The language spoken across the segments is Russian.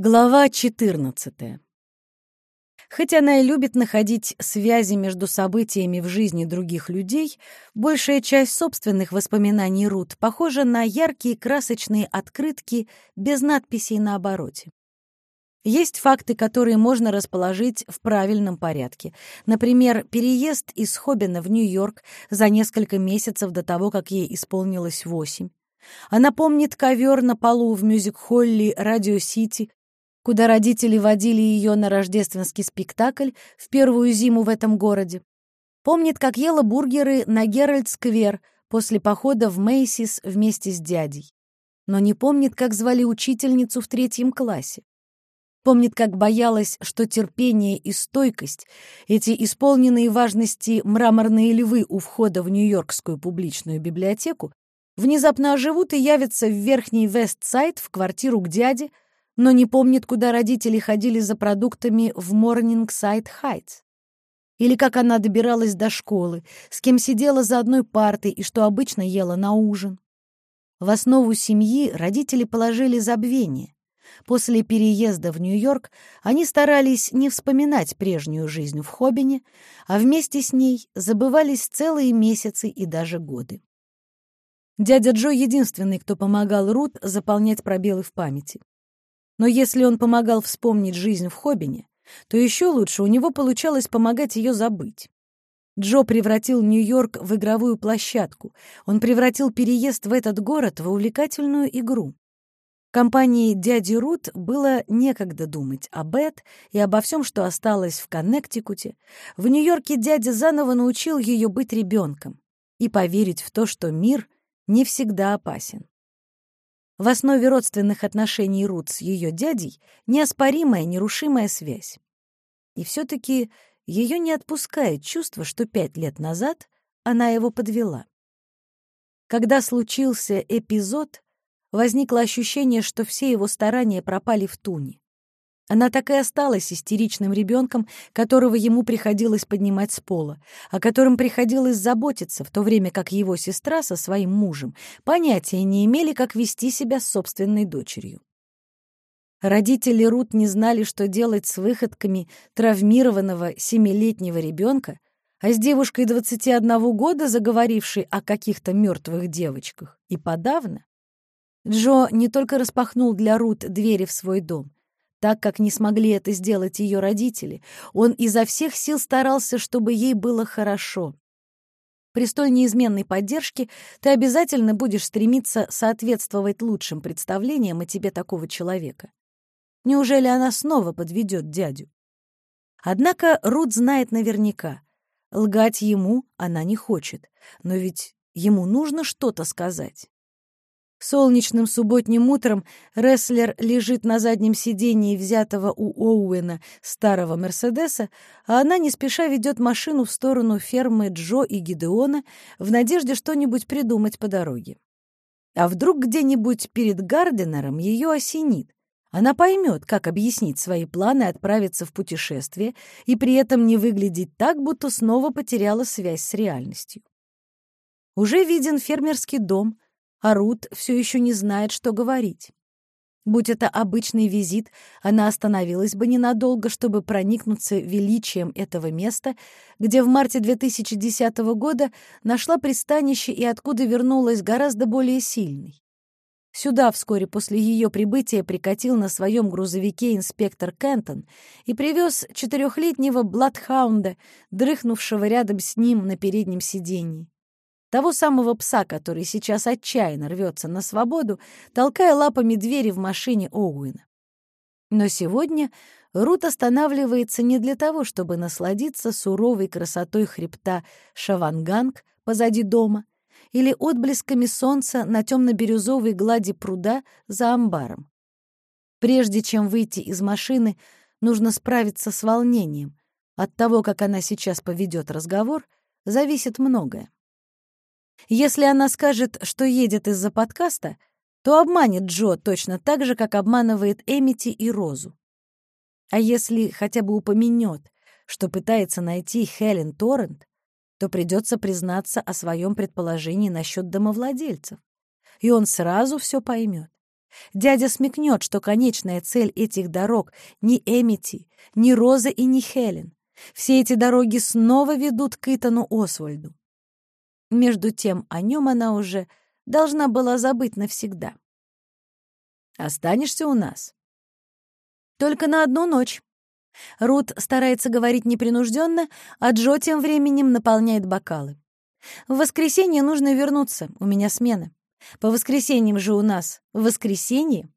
Глава 14. Хоть она и любит находить связи между событиями в жизни других людей, большая часть собственных воспоминаний Рут похожа на яркие красочные открытки без надписей на обороте. Есть факты, которые можно расположить в правильном порядке. Например, переезд из Хоббина в Нью-Йорк за несколько месяцев до того, как ей исполнилось восемь. Она помнит ковер на полу в мюзик-холле «Радио Сити», куда родители водили ее на рождественский спектакль в первую зиму в этом городе. Помнит, как ела бургеры на Геральд-сквер после похода в Мейсис вместе с дядей. Но не помнит, как звали учительницу в третьем классе. Помнит, как боялась, что терпение и стойкость, эти исполненные важности мраморные львы у входа в Нью-Йоркскую публичную библиотеку, внезапно оживут и явятся в верхний Вест-Сайд в квартиру к дяде, но не помнит, куда родители ходили за продуктами в Морнингсайд-Хайтс. Или как она добиралась до школы, с кем сидела за одной партой и что обычно ела на ужин. В основу семьи родители положили забвение. После переезда в Нью-Йорк они старались не вспоминать прежнюю жизнь в Хоббине, а вместе с ней забывались целые месяцы и даже годы. Дядя Джо — единственный, кто помогал Рут заполнять пробелы в памяти. Но если он помогал вспомнить жизнь в Хоббине, то еще лучше у него получалось помогать ее забыть. Джо превратил Нью-Йорк в игровую площадку. Он превратил переезд в этот город в увлекательную игру. Компании дяди Рут было некогда думать о Бет и обо всем, что осталось в Коннектикуте. В Нью-Йорке дядя заново научил ее быть ребенком и поверить в то, что мир не всегда опасен. В основе родственных отношений Рут с ее дядей неоспоримая, нерушимая связь. И все-таки ее не отпускает чувство, что пять лет назад она его подвела. Когда случился эпизод, возникло ощущение, что все его старания пропали в туне. Она так и осталась истеричным ребенком, которого ему приходилось поднимать с пола, о котором приходилось заботиться, в то время как его сестра со своим мужем понятия не имели, как вести себя с собственной дочерью. Родители Рут не знали, что делать с выходками травмированного семилетнего ребенка, а с девушкой 21 года, заговорившей о каких-то мертвых девочках, и подавно. Джо не только распахнул для Рут двери в свой дом, так как не смогли это сделать ее родители, он изо всех сил старался, чтобы ей было хорошо. При столь неизменной поддержке ты обязательно будешь стремиться соответствовать лучшим представлениям о тебе такого человека. Неужели она снова подведет дядю? Однако Рут знает наверняка. Лгать ему она не хочет, но ведь ему нужно что-то сказать. Солнечным субботним утром рестлер лежит на заднем сидении взятого у Оуэна старого Мерседеса, а она не спеша ведет машину в сторону фермы Джо и Гидеона в надежде что-нибудь придумать по дороге. А вдруг где-нибудь перед Гарденером ее осенит? Она поймет, как объяснить свои планы отправиться в путешествие и при этом не выглядеть так, будто снова потеряла связь с реальностью. Уже виден фермерский дом — а Рут все еще не знает, что говорить. Будь это обычный визит, она остановилась бы ненадолго, чтобы проникнуться величием этого места, где в марте 2010 года нашла пристанище и откуда вернулась гораздо более сильной. Сюда вскоре после ее прибытия прикатил на своем грузовике инспектор Кентон и привез четырехлетнего Бладхаунда, дрыхнувшего рядом с ним на переднем сиденье. Того самого пса, который сейчас отчаянно рвется на свободу, толкая лапами двери в машине Оуэна. Но сегодня Рут останавливается не для того, чтобы насладиться суровой красотой хребта Шаванганг позади дома или отблесками солнца на темно-бирюзовой глади пруда за амбаром. Прежде чем выйти из машины, нужно справиться с волнением. От того, как она сейчас поведет разговор, зависит многое. Если она скажет, что едет из-за подкаста, то обманет Джо точно так же, как обманывает Эмити и Розу. А если хотя бы упомянет, что пытается найти Хелен Торрент, то придется признаться о своем предположении насчет домовладельцев, и он сразу все поймет. Дядя смекнет, что конечная цель этих дорог не Эмити, не Роза и не Хелен. Все эти дороги снова ведут к Итану Освальду. Между тем о нем она уже должна была забыть навсегда. «Останешься у нас?» «Только на одну ночь». Рут старается говорить непринужденно, а Джо тем временем наполняет бокалы. «В воскресенье нужно вернуться, у меня смена. По воскресеньям же у нас воскресенье».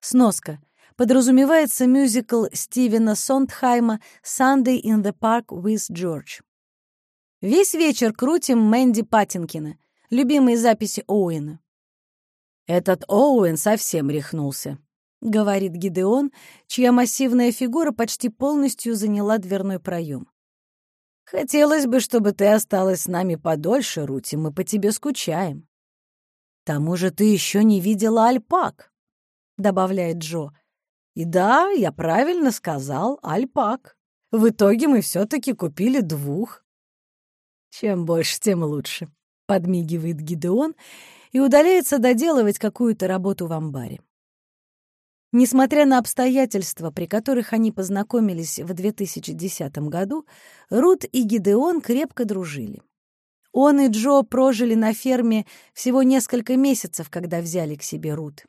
Сноска. Подразумевается мюзикл Стивена Сондхайма «Sunday in the Park with George». Весь вечер крутим Мэнди Паттинкина, любимые записи Оуэна. «Этот Оуэн совсем рехнулся», — говорит Гидеон, чья массивная фигура почти полностью заняла дверной проем. «Хотелось бы, чтобы ты осталась с нами подольше, Рути, мы по тебе скучаем». «К тому же ты еще не видела альпак», — добавляет Джо. «И да, я правильно сказал, альпак. В итоге мы все-таки купили двух». «Чем больше, тем лучше», — подмигивает Гидеон и удаляется доделывать какую-то работу в амбаре. Несмотря на обстоятельства, при которых они познакомились в 2010 году, Рут и Гидеон крепко дружили. Он и Джо прожили на ферме всего несколько месяцев, когда взяли к себе Рут.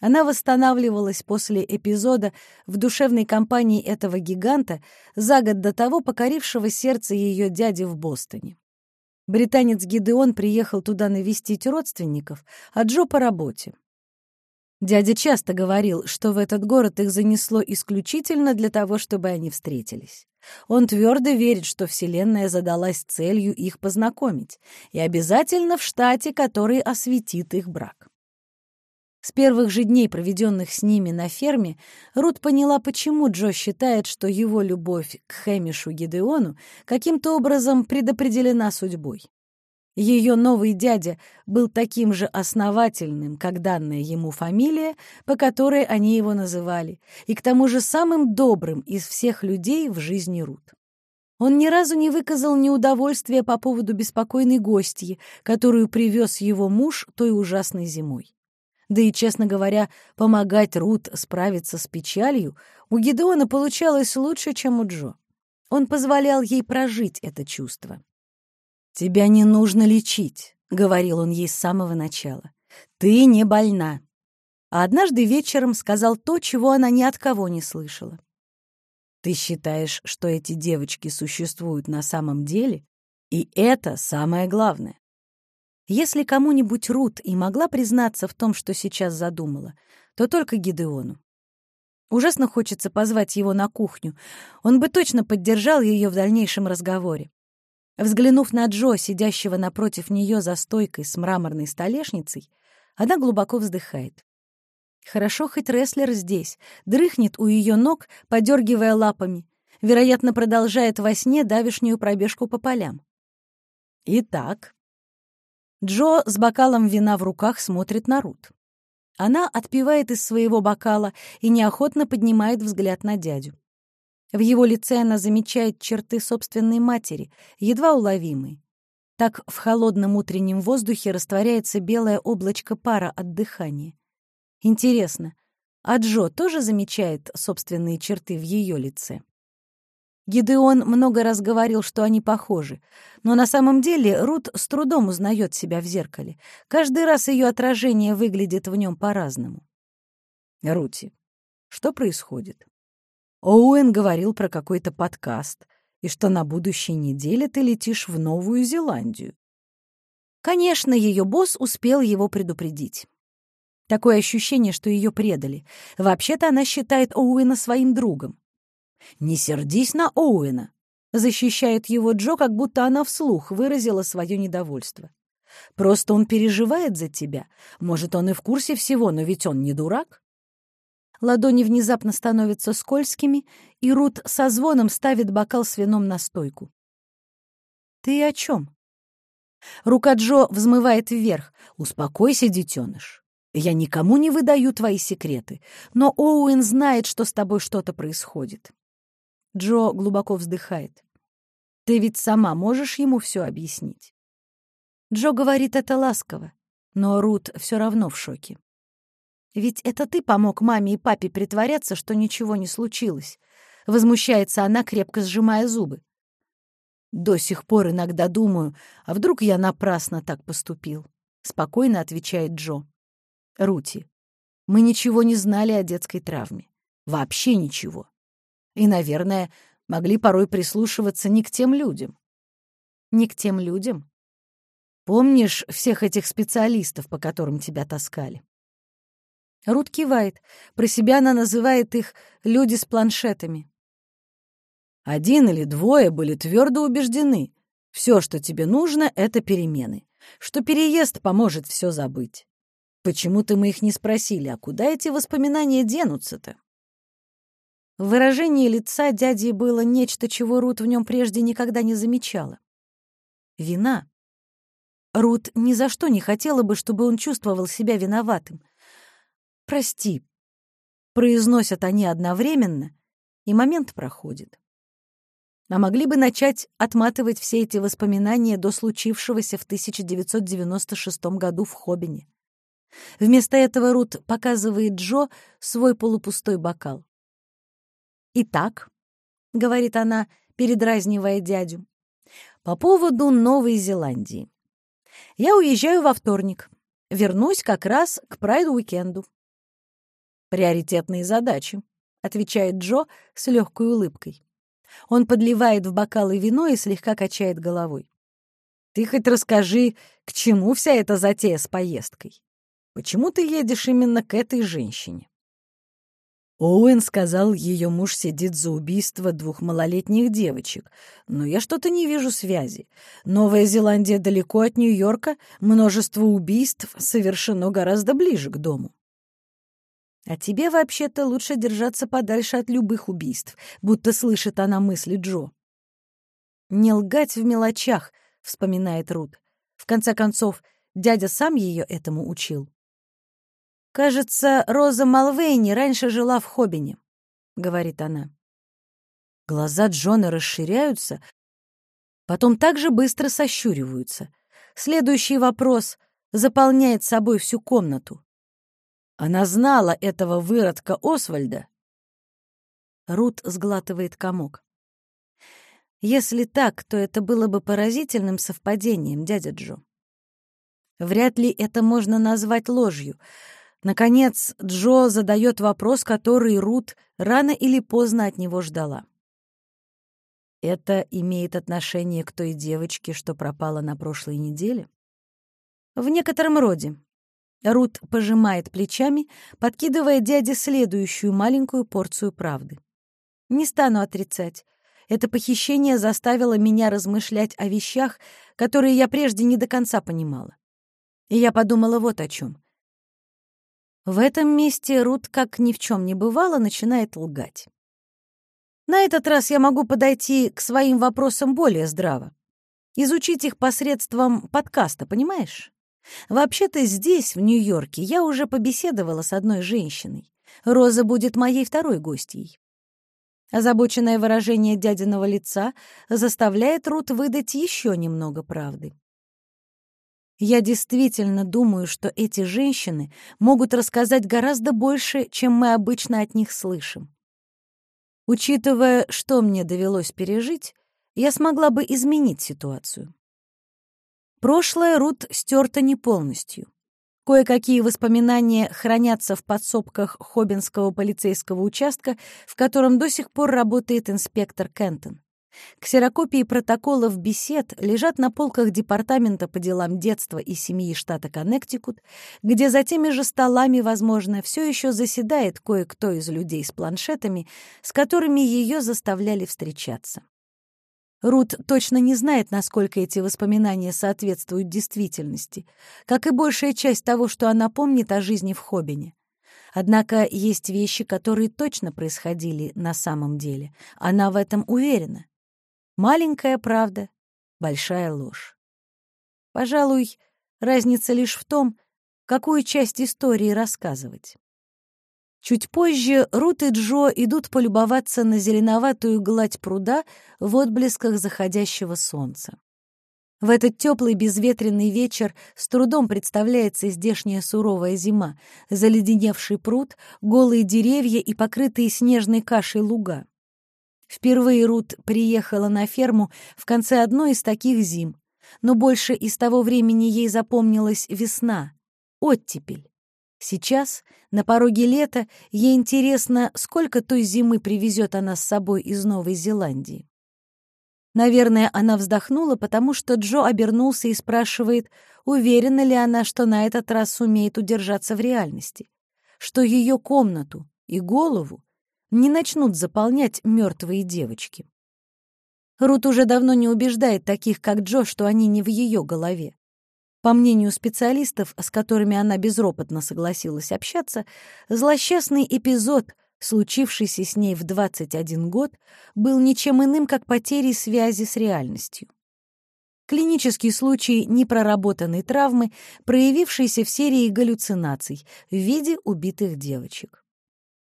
Она восстанавливалась после эпизода в душевной компании этого гиганта, за год до того покорившего сердце ее дяди в Бостоне. Британец Гидеон приехал туда навестить родственников, а Джо по работе. Дядя часто говорил, что в этот город их занесло исключительно для того, чтобы они встретились. Он твердо верит, что Вселенная задалась целью их познакомить, и обязательно в штате, который осветит их брак. С первых же дней, проведенных с ними на ферме, Рут поняла, почему Джо считает, что его любовь к Хэмишу Гидеону каким-то образом предопределена судьбой. Ее новый дядя был таким же основательным, как данная ему фамилия, по которой они его называли, и к тому же самым добрым из всех людей в жизни Рут. Он ни разу не выказал неудовольствия по поводу беспокойной гостьи, которую привез его муж той ужасной зимой. Да и, честно говоря, помогать Рут справиться с печалью у Гедеона получалось лучше, чем у Джо. Он позволял ей прожить это чувство. «Тебя не нужно лечить», — говорил он ей с самого начала. «Ты не больна». А однажды вечером сказал то, чего она ни от кого не слышала. «Ты считаешь, что эти девочки существуют на самом деле, и это самое главное. Если кому-нибудь Рут и могла признаться в том, что сейчас задумала, то только Гидеону. Ужасно хочется позвать его на кухню. Он бы точно поддержал ее в дальнейшем разговоре. Взглянув на Джо, сидящего напротив нее за стойкой с мраморной столешницей, она глубоко вздыхает. Хорошо, хоть рестлер здесь, дрыхнет у ее ног, подергивая лапами, вероятно, продолжает во сне давишнюю пробежку по полям. Итак, Джо с бокалом вина в руках смотрит на Рут. Она отпивает из своего бокала и неохотно поднимает взгляд на дядю. В его лице она замечает черты собственной матери, едва уловимые. Так в холодном утреннем воздухе растворяется белое облачко пара от дыхания. Интересно, а Джо тоже замечает собственные черты в ее лице? Гидеон много раз говорил, что они похожи, но на самом деле Рут с трудом узнает себя в зеркале. Каждый раз ее отражение выглядит в нем по-разному. Рути, что происходит? Оуэн говорил про какой-то подкаст, и что на будущей неделе ты летишь в Новую Зеландию. Конечно, ее босс успел его предупредить. Такое ощущение, что ее предали. Вообще-то она считает Оуэна своим другом. «Не сердись на Оуэна», — защищает его Джо, как будто она вслух выразила свое недовольство. «Просто он переживает за тебя. Может, он и в курсе всего, но ведь он не дурак». Ладони внезапно становятся скользкими, и Рут со звоном ставит бокал с вином на стойку. «Ты о чем?» Рука Джо взмывает вверх. «Успокойся, детеныш. Я никому не выдаю твои секреты, но Оуэн знает, что с тобой что-то происходит. Джо глубоко вздыхает. «Ты ведь сама можешь ему все объяснить?» Джо говорит это ласково, но Рут все равно в шоке. Ведь это ты помог маме и папе притворяться, что ничего не случилось. Возмущается она, крепко сжимая зубы. До сих пор иногда думаю, а вдруг я напрасно так поступил? Спокойно отвечает Джо. Рути, мы ничего не знали о детской травме. Вообще ничего. И, наверное, могли порой прислушиваться не к тем людям. Не к тем людям? Помнишь всех этих специалистов, по которым тебя таскали? Рут кивает. Про себя она называет их «люди с планшетами». Один или двое были твердо убеждены. Все, что тебе нужно, — это перемены. Что переезд поможет все забыть. Почему-то мы их не спросили, а куда эти воспоминания денутся-то? В выражении лица дяди было нечто, чего Рут в нем прежде никогда не замечала. Вина. Рут ни за что не хотела бы, чтобы он чувствовал себя виноватым. «Прости», — произносят они одновременно, и момент проходит. А могли бы начать отматывать все эти воспоминания до случившегося в 1996 году в Хоббине. Вместо этого Рут показывает Джо свой полупустой бокал. «Итак», — говорит она, передразнивая дядю, — «по поводу Новой Зеландии. Я уезжаю во вторник. Вернусь как раз к прайд-уикенду». «Приоритетные задачи», — отвечает Джо с легкой улыбкой. Он подливает в бокалы вино и слегка качает головой. «Ты хоть расскажи, к чему вся эта затея с поездкой? Почему ты едешь именно к этой женщине?» Оуэн сказал, ее муж сидит за убийство двух малолетних девочек. Но я что-то не вижу связи. Новая Зеландия далеко от Нью-Йорка, множество убийств совершено гораздо ближе к дому. А тебе вообще-то лучше держаться подальше от любых убийств, будто слышит она мысли Джо. «Не лгать в мелочах», — вспоминает Рут. В конце концов, дядя сам ее этому учил. «Кажется, Роза Малвейни раньше жила в Хоббине», — говорит она. Глаза Джона расширяются, потом также быстро сощуриваются. Следующий вопрос заполняет собой всю комнату. Она знала этого выродка Освальда. Рут сглатывает комок. Если так, то это было бы поразительным совпадением, дядя Джо. Вряд ли это можно назвать ложью — Наконец, Джо задает вопрос, который Рут рано или поздно от него ждала. Это имеет отношение к той девочке, что пропала на прошлой неделе? В некотором роде. Рут пожимает плечами, подкидывая дяде следующую маленькую порцию правды. Не стану отрицать. Это похищение заставило меня размышлять о вещах, которые я прежде не до конца понимала. И я подумала вот о чем. В этом месте Рут, как ни в чем не бывало, начинает лгать. На этот раз я могу подойти к своим вопросам более здраво. Изучить их посредством подкаста, понимаешь? Вообще-то здесь, в Нью-Йорке, я уже побеседовала с одной женщиной. Роза будет моей второй гостьей. Озабоченное выражение дядиного лица заставляет Рут выдать еще немного правды. Я действительно думаю, что эти женщины могут рассказать гораздо больше, чем мы обычно от них слышим. Учитывая, что мне довелось пережить, я смогла бы изменить ситуацию. Прошлое Рут стерто не полностью. Кое-какие воспоминания хранятся в подсобках Хоббинского полицейского участка, в котором до сих пор работает инспектор Кентон. Ксерокопии протоколов бесед лежат на полках Департамента по делам детства и семьи штата Коннектикут, где за теми же столами, возможно, все еще заседает кое-кто из людей с планшетами, с которыми ее заставляли встречаться. Рут точно не знает, насколько эти воспоминания соответствуют действительности, как и большая часть того, что она помнит о жизни в Хоббине. Однако есть вещи, которые точно происходили на самом деле. Она в этом уверена. Маленькая правда, большая ложь. Пожалуй, разница лишь в том, какую часть истории рассказывать. Чуть позже Рут и Джо идут полюбоваться на зеленоватую гладь пруда в отблесках заходящего солнца. В этот теплый безветренный вечер с трудом представляется здешняя суровая зима, заледеневший пруд, голые деревья и покрытые снежной кашей луга. Впервые Рут приехала на ферму в конце одной из таких зим, но больше из того времени ей запомнилась весна, оттепель. Сейчас, на пороге лета, ей интересно, сколько той зимы привезет она с собой из Новой Зеландии. Наверное, она вздохнула, потому что Джо обернулся и спрашивает, уверена ли она, что на этот раз сумеет удержаться в реальности, что ее комнату и голову не начнут заполнять мертвые девочки. Рут уже давно не убеждает таких, как Джо, что они не в ее голове. По мнению специалистов, с которыми она безропотно согласилась общаться, злосчастный эпизод случившийся с ней в 21 год, был ничем иным, как потерей связи с реальностью. Клинический случай непроработанной травмы, проявившийся в серии галлюцинаций в виде убитых девочек.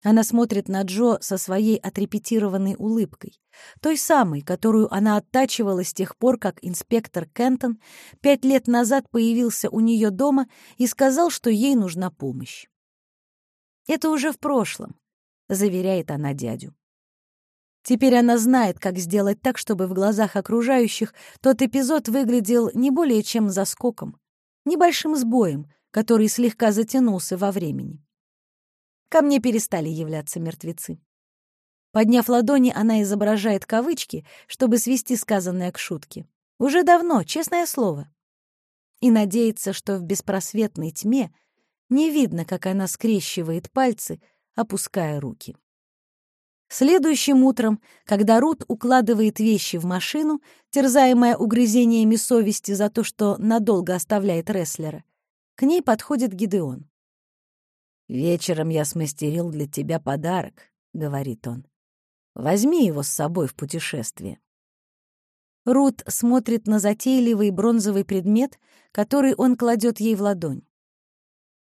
Она смотрит на Джо со своей отрепетированной улыбкой, той самой, которую она оттачивала с тех пор, как инспектор Кентон пять лет назад появился у нее дома и сказал, что ей нужна помощь. Это уже в прошлом заверяет она дядю. Теперь она знает, как сделать так, чтобы в глазах окружающих тот эпизод выглядел не более чем заскоком, небольшим сбоем, который слегка затянулся во времени. Ко мне перестали являться мертвецы. Подняв ладони, она изображает кавычки, чтобы свести сказанное к шутке. Уже давно, честное слово. И надеется, что в беспросветной тьме не видно, как она скрещивает пальцы, опуская руки. Следующим утром, когда Рут укладывает вещи в машину, терзаемая угрызениями совести за то, что надолго оставляет рестлера, к ней подходит Гидеон. «Вечером я смастерил для тебя подарок», — говорит он. «Возьми его с собой в путешествие». Рут смотрит на затейливый бронзовый предмет, который он кладет ей в ладонь.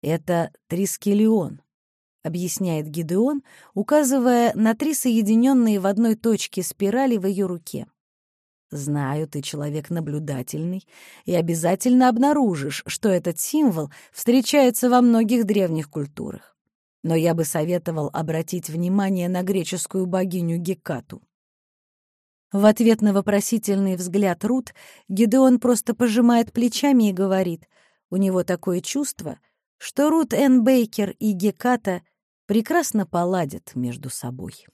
Это трискелион, объясняет Гидеон, указывая на три соединенные в одной точке спирали в ее руке. Знаю, ты человек наблюдательный, и обязательно обнаружишь, что этот символ встречается во многих древних культурах. Но я бы советовал обратить внимание на греческую богиню Гекату. В ответ на вопросительный взгляд Рут Гидеон просто пожимает плечами и говорит, у него такое чувство, что Рут Н. Бейкер и Геката прекрасно поладят между собой.